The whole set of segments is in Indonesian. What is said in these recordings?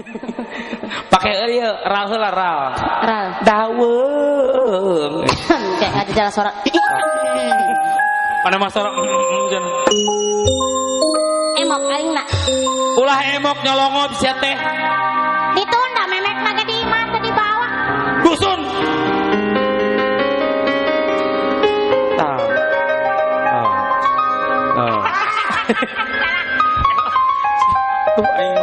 Pakai ieu ral heula ral. Ral. Daweung. Kayak nggak jelas suara. Mana masalah jen. Emok aing nak. Ulah emok nyolongop sia teh. Ditunda memek mah di mana di bawah. Dusun. Tah. Oh. Oh. Tuh aing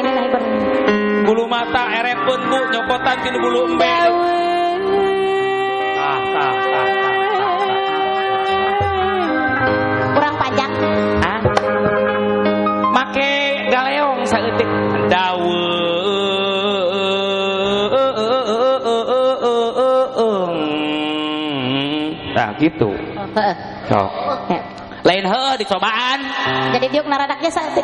Bulu mata erepeun Bu nyopotan tinu bulu embe. Tah tah tah. Kurang pajak. Hah? Make galeong saeutik daweung. Nah gitu. Sok. Lain heuh dicobaan. Jadi diuk naradaknya satu.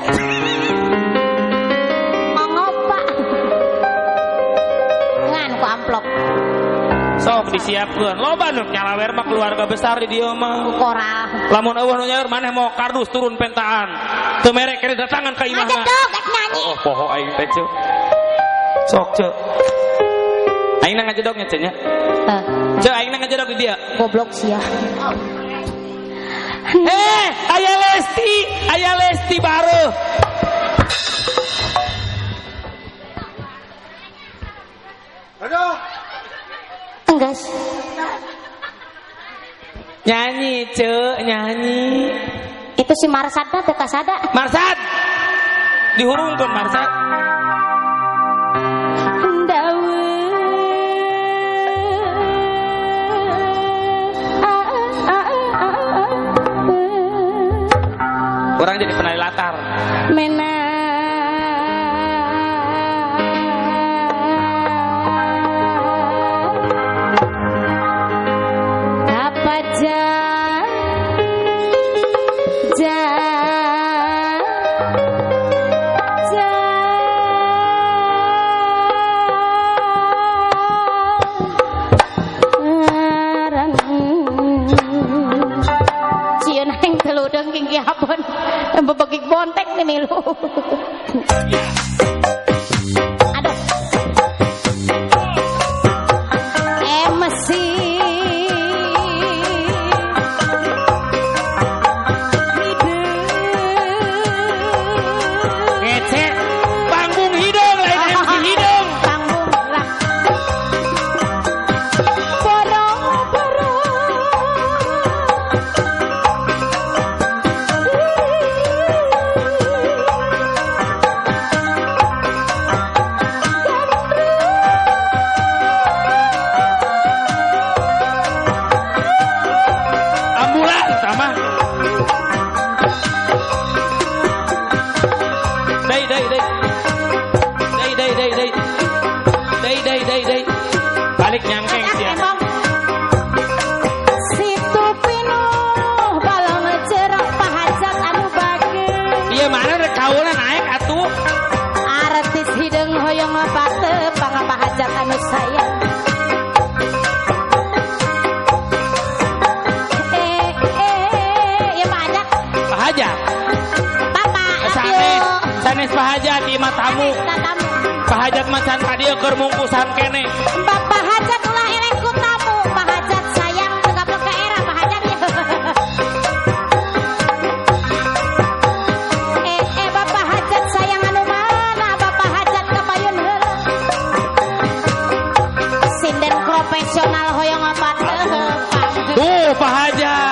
Sok disiapkeun. Loba nu nyalawer mah keluarga besar di dieu Ku mah. koral. Lamun eueuh nu nyawer maneh mau kardus turun pentaan. Teu mere kene datangan ka gak nyanyi. Oh, poho aing teh. Sok, Cuk. Aing na ngajedognya, Cuk nya. Eh, Cuk, aing na ngajedog di dia. goblok sih ya. Eh, aya Lesti, aya Lesti baru. Enggak. Nyanyi, Cuk, nyanyi. Itu si Marsada teu kasada. Marsad. Dihurungkeun Marsad. Orang jadi penari latar. Mena Cómemelo. Matamu. tamu Pahajat macan tadi keur mungkusan kene. hajat ulah elek ku tamu pahajat sayang tegap ke era pahajat ya eh eh bapak hajat sayang anu mana bapak hajat kapayun heula sinden profesional hoyong apa teh Tuh pahajat.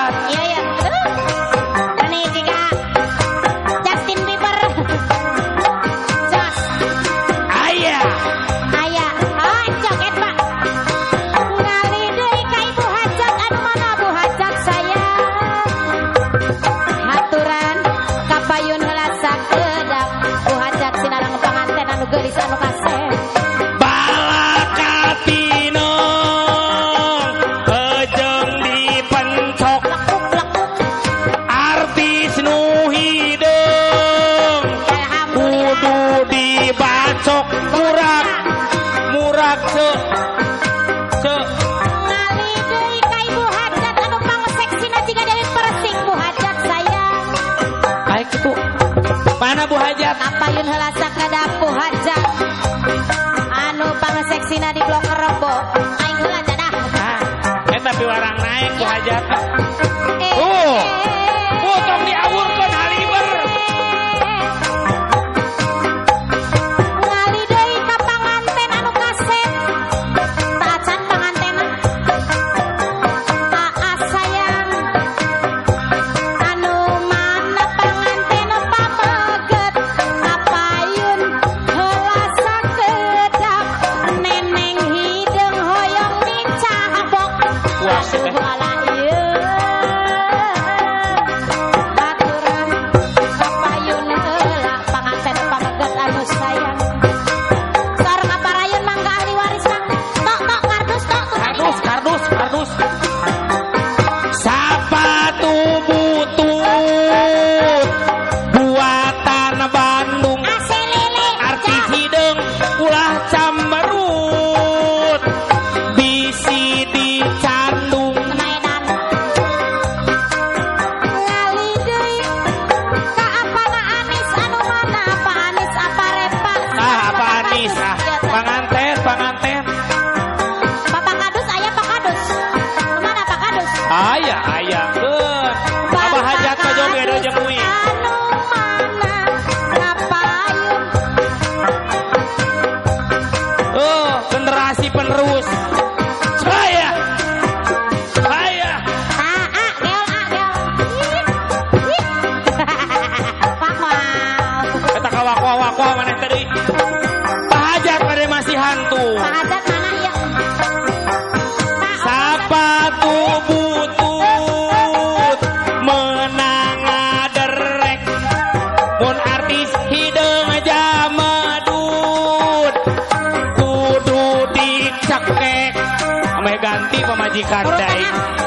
Pun helasa kedapu hajar Anu pangeseksina di blok rebo Aing heula dah. Ah, eh tapi warang naik ku hajar. Eh, oh. Eh, eh. अधिकार द्यायचा